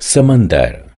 समंदर